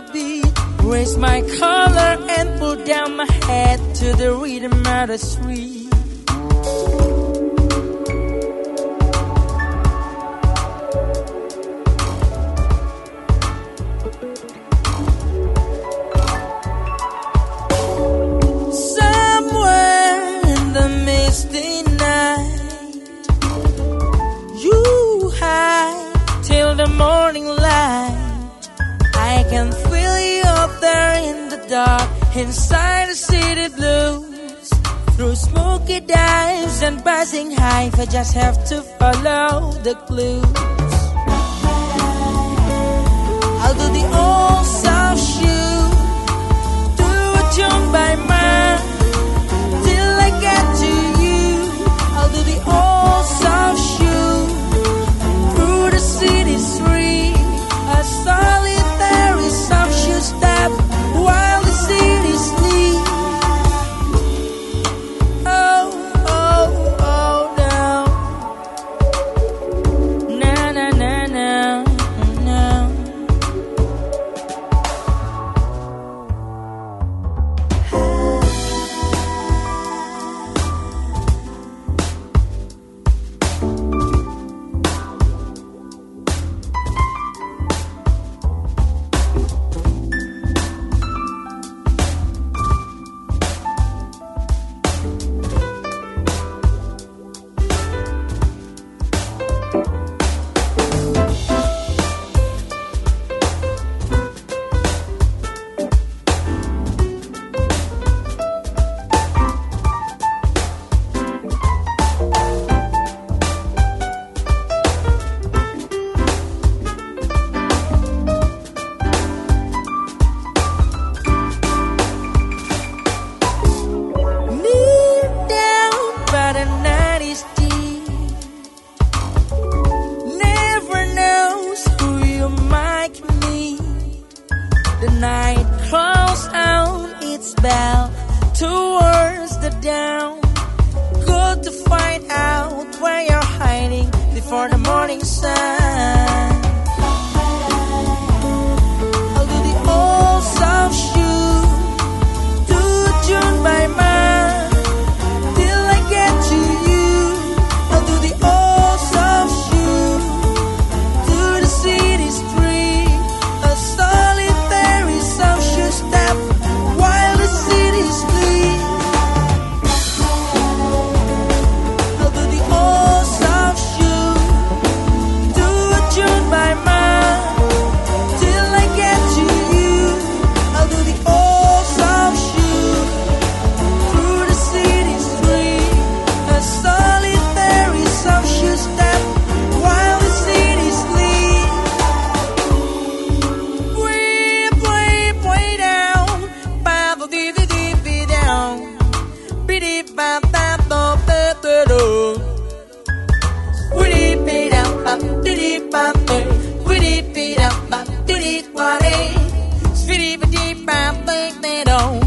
gotta. Raise my collar and pull down my head to the rhythm of the street. can feel you up there in the dark, inside the city blues. Through smoky dives and buzzing hive, I just have to follow the clues. The night calls out its bell towards the dawn. Good to find out where you're hiding before the morning sun. sweet water. Sweetie, but deep, I think they don't.